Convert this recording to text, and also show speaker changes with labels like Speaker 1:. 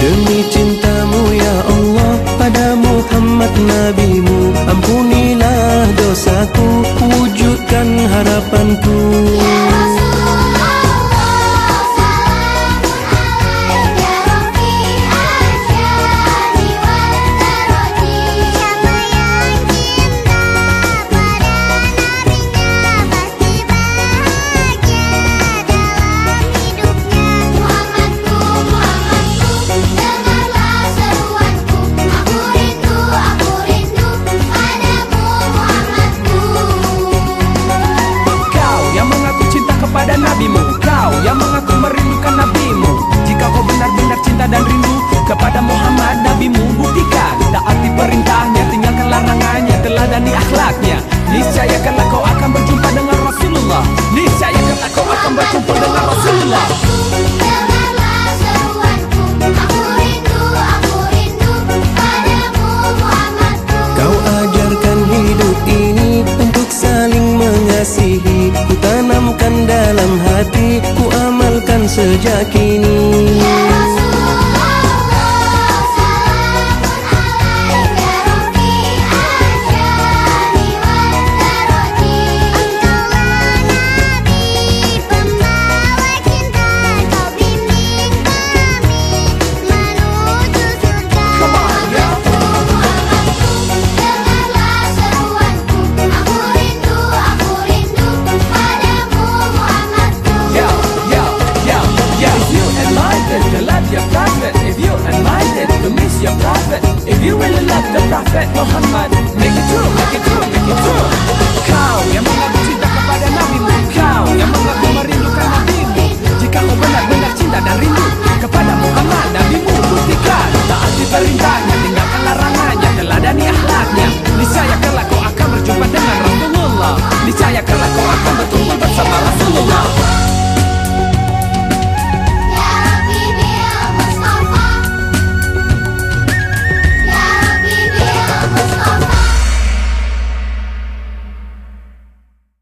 Speaker 1: Demi cintamu ya Allah pada Muhammad nabimu ampun sejak kini
Speaker 2: you and minded to miss your prophet. If you really love the prophet Muhammad